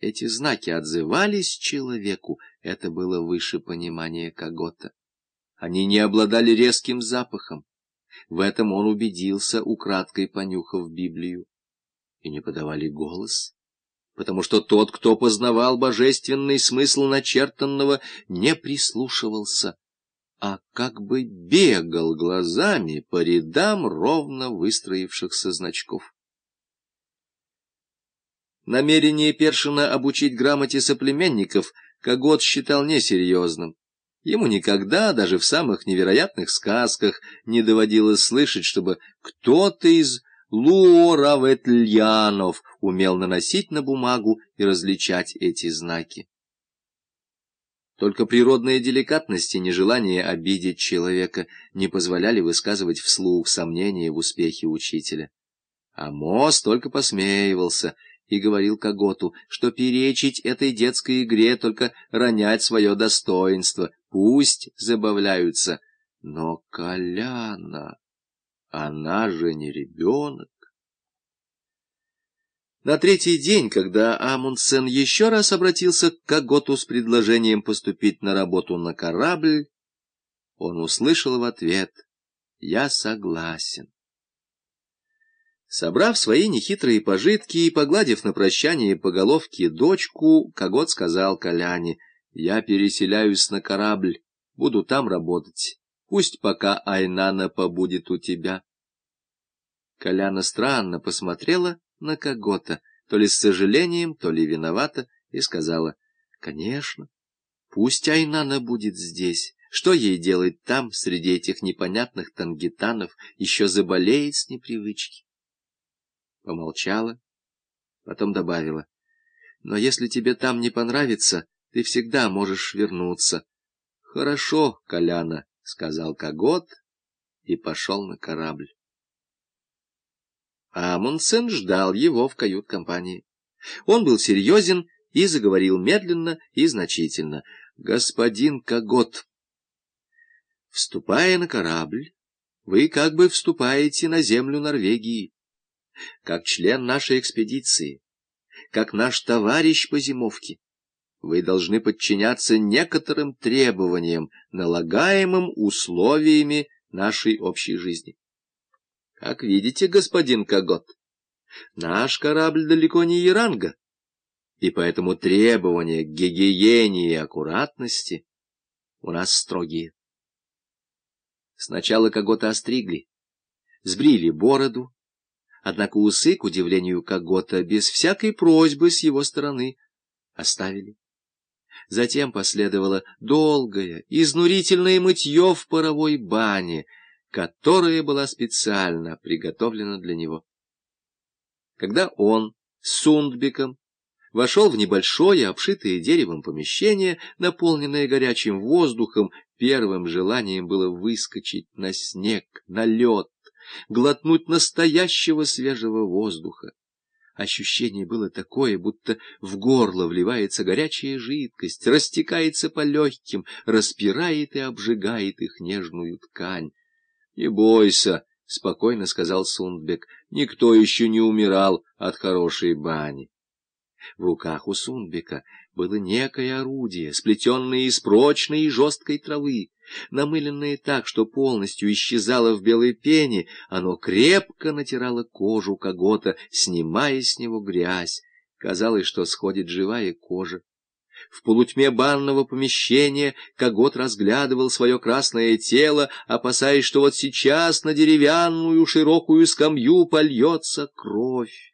эти знаки отзывались человеку, это было выше понимания Когота. Они не обладали резким запахом. В этом он убедился, украдкой понюхав Библию. И не подавали голос, потому что тот, кто познавал божественный смысл начертанного, не прислушивался, а как бы бегал глазами по рядам ровно выстроившихся значков. Намерение Першина обучить грамоте соплеменников Когот считал несерьезным. Ему никогда, даже в самых невероятных сказках, не доводилось слышать, чтобы кто-то из луораветльянов умел наносить на бумагу и различать эти знаки. Только природная деликатность и нежелание обидеть человека не позволяли высказывать вслух сомнения в успехе учителя. Амос только посмеивался — и говорил Коготу, что перечить этой детской игре только ронять свое достоинство, пусть забавляются. Но Коляна, она же не ребенок. На третий день, когда Амундсен еще раз обратился к Коготу с предложением поступить на работу на корабль, он услышал в ответ «Я согласен». Собрав свои нехитрые пожитки и погладив на прощание по головке дочку, Когот сказал Коляне, «Я переселяюсь на корабль, буду там работать. Пусть пока Айнана побудет у тебя». Коляна странно посмотрела на Когота, то ли с сожалением, то ли виновата, и сказала, «Конечно, пусть Айнана будет здесь». Что ей делать там, среди этих непонятных тангитанов, еще заболеет с непривычки? Помолчала, потом добавила. — Но если тебе там не понравится, ты всегда можешь вернуться. — Хорошо, Коляна, — сказал Когот и пошел на корабль. Амундсен ждал его в кают-компании. Он был серьезен и заговорил медленно и значительно. — Господин Когот, вступая на корабль, вы как бы вступаете на землю Норвегии как член нашей экспедиции, как наш товарищ по зимовке. Вы должны подчиняться некоторым требованиям, налагаемым условиями нашей общей жизни. Как видите, господин Когот, наш корабль далеко не Яранга, и поэтому требования к гигиене и аккуратности у нас строгие. Сначала Когота остригли, сбрили бороду, Однако усы, к удивлению Когота, без всякой просьбы с его стороны оставили. Затем последовало долгое, изнурительное мытье в паровой бане, которая была специально приготовлена для него. Когда он с Сундбиком вошел в небольшое, обшитое деревом помещение, наполненное горячим воздухом, первым желанием было выскочить на снег, на лед, глотнуть настоящего свежего воздуха. Ощущение было такое, будто в горло вливается горячая жидкость, растекается по легким, распирает и обжигает их нежную ткань. — Не бойся, — спокойно сказал Сундбек, — никто еще не умирал от хорошей бани. В руках у Сундбека было некое орудие, сплетенное из прочной и жесткой травы. Намыленное так, что полностью исчезало в белой пене, оно крепко натирало кожу когота, снимая с него грязь. Казалось, что сходит живая кожа. В полутьме банного помещения Когот разглядывал свое красное тело, опасаясь, что вот сейчас на деревянную широкую скамью польется кровь.